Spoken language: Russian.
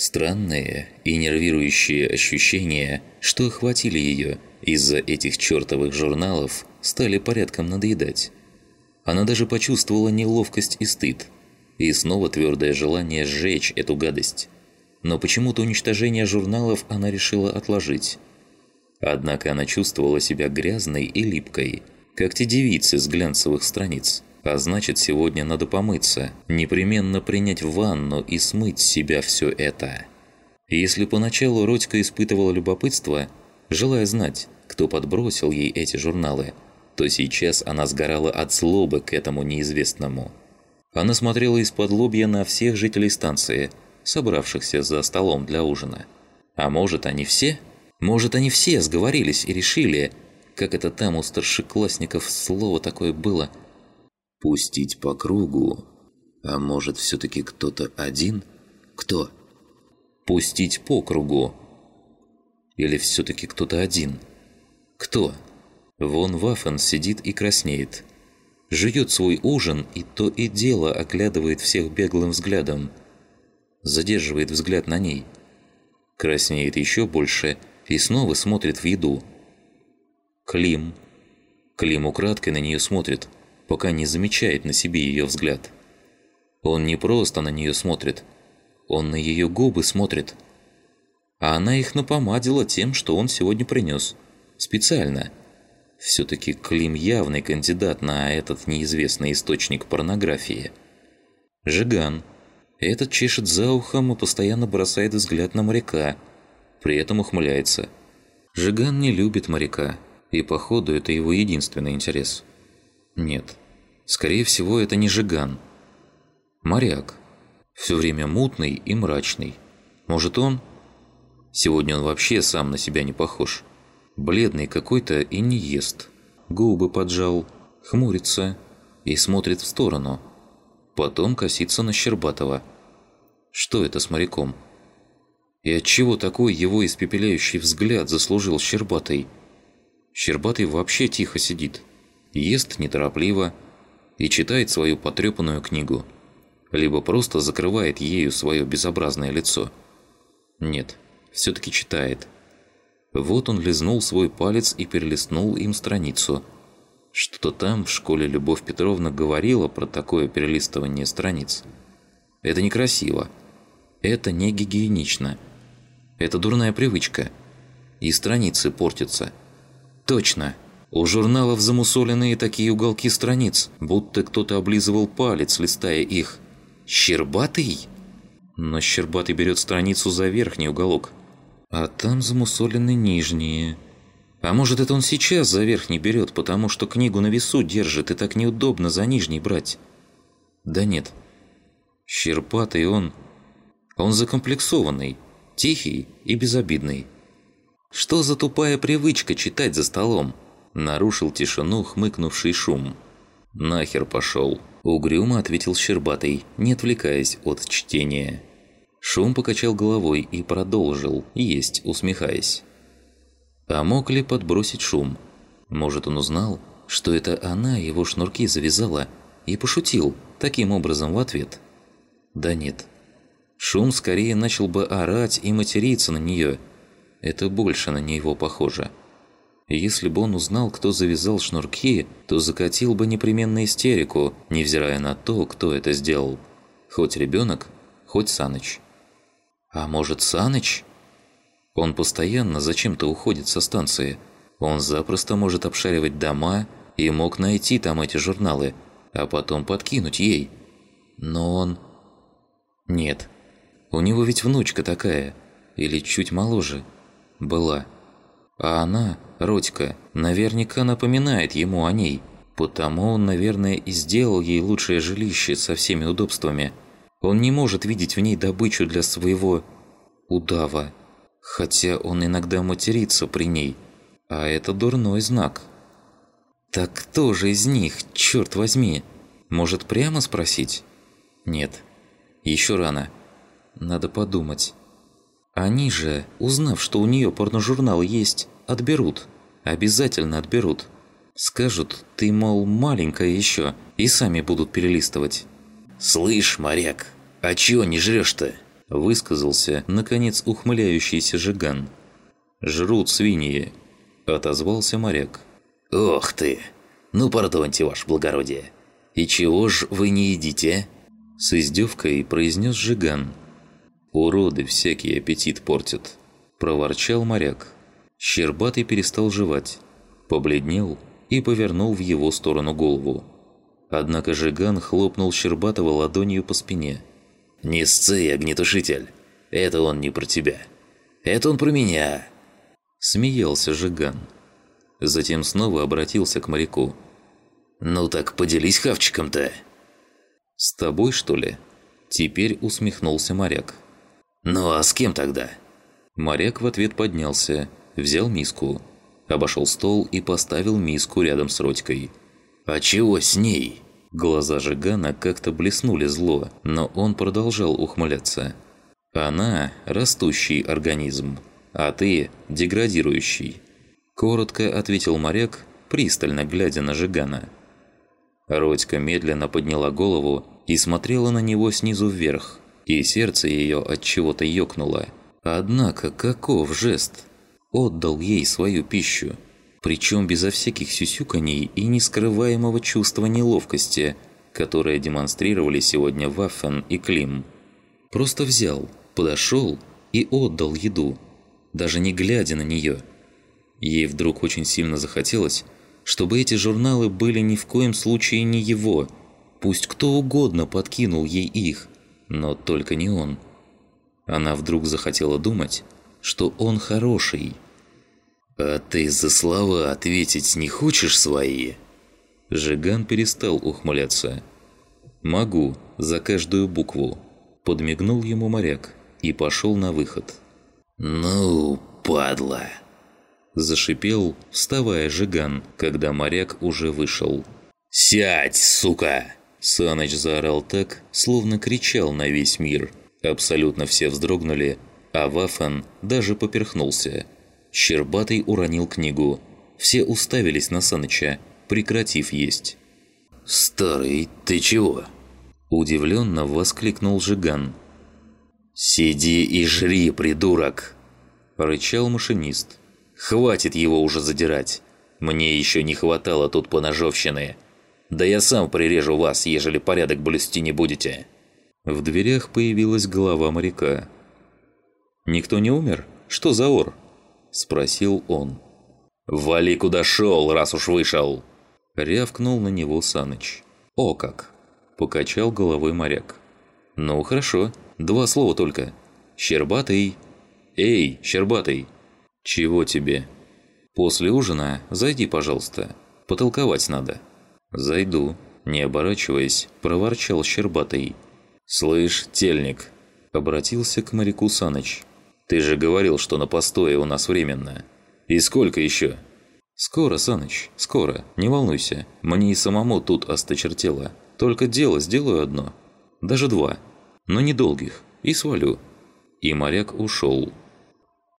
Странные и нервирующие ощущения, что охватили ее из-за этих чертовых журналов, стали порядком надоедать. Она даже почувствовала неловкость и стыд. И снова твердое желание сжечь эту гадость. Но почему-то уничтожение журналов она решила отложить. Однако она чувствовала себя грязной и липкой, как те девицы с глянцевых страниц. А значит, сегодня надо помыться, непременно принять ванну и смыть с себя все это. Если поначалу Родька испытывала любопытство, желая знать, кто подбросил ей эти журналы, то сейчас она сгорала от злобы к этому неизвестному. Она смотрела из-под лобья на всех жителей станции, собравшихся за столом для ужина. А может, они все? Может, они все сговорились и решили, как это там у старшеклассников слово такое было – Пустить по кругу? А может, все-таки кто-то один? Кто? Пустить по кругу? Или все-таки кто-то один? Кто? Вон Вафен сидит и краснеет. Жует свой ужин и то и дело оглядывает всех беглым взглядом. Задерживает взгляд на ней. Краснеет еще больше и снова смотрит в еду. Клим. Клим украдкой на нее смотрит – пока не замечает на себе ее взгляд. Он не просто на нее смотрит, он на ее губы смотрит. А она их напомадила тем, что он сегодня принес. Специально. Все-таки Клим явный кандидат на этот неизвестный источник порнографии. Жиган. Этот чешет за ухом и постоянно бросает взгляд на моряка. При этом ухмыляется. Жиган не любит моряка. И походу это его единственный интерес. Нет. Скорее всего, это не Жиган. Моряк. Все время мутный и мрачный. Может он? Сегодня он вообще сам на себя не похож. Бледный какой-то и не ест. Губы поджал, хмурится и смотрит в сторону. Потом косится на Щербатова. Что это с моряком? И отчего такой его испепеляющий взгляд заслужил Щербатый? Щербатый вообще тихо сидит. Ест неторопливо, и читает свою потрепанную книгу, либо просто закрывает ею свое безобразное лицо. Нет, все-таки читает. Вот он лизнул свой палец и перелистнул им страницу. Что-то там в школе Любовь Петровна говорила про такое перелистывание страниц. Это некрасиво. Это не гигиенично. Это дурная привычка. И страницы портятся. Точно! У журналов замусоленные такие уголки страниц, будто кто-то облизывал палец, листая их. «Щербатый?» Но Щербатый берет страницу за верхний уголок. А там замусолены нижние. А может, это он сейчас за верхний берет, потому что книгу на весу держит, и так неудобно за нижний брать? Да нет. Щербатый он... Он закомплексованный, тихий и безобидный. Что за тупая привычка читать за столом? Нарушил тишину хмыкнувший шум. «Нахер пошел!» Угрюмо ответил Щербатый, не отвлекаясь от чтения. Шум покачал головой и продолжил, есть усмехаясь. А мог ли подбросить шум? Может, он узнал, что это она его шнурки завязала и пошутил таким образом в ответ? Да нет. Шум скорее начал бы орать и материться на нее. Это больше на него похоже. Если бы он узнал, кто завязал шнурки, то закатил бы непременно истерику, невзирая на то, кто это сделал. Хоть ребенок, хоть Саныч. А может, Саныч? Он постоянно зачем-то уходит со станции. Он запросто может обшаривать дома и мог найти там эти журналы, а потом подкинуть ей. Но он... Нет. У него ведь внучка такая, или чуть моложе, была. А она, Родька, наверняка напоминает ему о ней. Потому он, наверное, и сделал ей лучшее жилище со всеми удобствами. Он не может видеть в ней добычу для своего... удава. Хотя он иногда матерится при ней. А это дурной знак. Так кто же из них, черт возьми? Может, прямо спросить? Нет. Еще рано. Надо подумать. Они же, узнав, что у нее порножурнал есть, отберут. Обязательно отберут. Скажут, ты, мол, маленькая еще, и сами будут перелистывать. «Слышь, моряк, а чего не жрешь-то?» высказался, наконец, ухмыляющийся Жиган. «Жрут свиньи», – отозвался моряк. «Ох ты! Ну, пардоньте, ваше благородие. И чего ж вы не едите?» С издевкой произнес Жиган. «Уроды всякий аппетит портят», – проворчал моряк. Щербатый перестал жевать, побледнел и повернул в его сторону голову. Однако Жиган хлопнул Щербатого ладонью по спине. «Не сцы, огнетушитель! Это он не про тебя. Это он про меня!» Смеялся Жиган. Затем снова обратился к моряку. «Ну так поделись хавчиком-то!» «С тобой, что ли?» Теперь усмехнулся моряк. «Ну а с кем тогда?» Моряк в ответ поднялся, взял миску, обошел стол и поставил миску рядом с Родькой. «А чего с ней?» Глаза Жигана как-то блеснули зло, но он продолжал ухмыляться. «Она – растущий организм, а ты – деградирующий», – коротко ответил моряк, пристально глядя на Жигана. Родька медленно подняла голову и смотрела на него снизу вверх, и сердце ее от чего-то ёкнуло. Однако каков жест? Отдал ей свою пищу – причем безо всяких сюсюканий и нескрываемого чувства неловкости, которое демонстрировали сегодня Ваффен и Клим. Просто взял, подошел и отдал еду, даже не глядя на нее. Ей вдруг очень сильно захотелось, чтобы эти журналы были ни в коем случае не его, пусть кто угодно подкинул ей их, но только не он. Она вдруг захотела думать, что он хороший – «А ты за слова ответить не хочешь свои?» Жиган перестал ухмыляться. «Могу, за каждую букву», – подмигнул ему моряк и пошел на выход. «Ну, падла!» Зашипел, вставая Жиган, когда моряк уже вышел. «Сядь, сука!» Саныч заорал так, словно кричал на весь мир. Абсолютно все вздрогнули, а Вафан даже поперхнулся. Щербатый уронил книгу. Все уставились на Саныча, прекратив есть. «Старый, ты чего?» Удивленно воскликнул Жиган. «Сиди и жри, придурок!» Рычал машинист. «Хватит его уже задирать! Мне еще не хватало тут поножовщины! Да я сам прирежу вас, ежели порядок блюсти не будете!» В дверях появилась голова моряка. «Никто не умер? Что за ор?» – спросил он. «Вали куда шел, раз уж вышел!» Рявкнул на него Саныч. «О как!» – покачал головой моряк. «Ну хорошо, два слова только. Щербатый!» «Эй, Щербатый!» «Чего тебе?» «После ужина зайди, пожалуйста. Потолковать надо». «Зайду», – не оборачиваясь, проворчал Щербатый. «Слышь, тельник!» – обратился к моряку Саныч. Ты же говорил, что на постое у нас временно. И сколько еще? Скоро, Саныч, скоро. Не волнуйся. Мне и самому тут осточертело. Только дело сделаю одно. Даже два. Но недолгих. И свалю. И моряк ушел.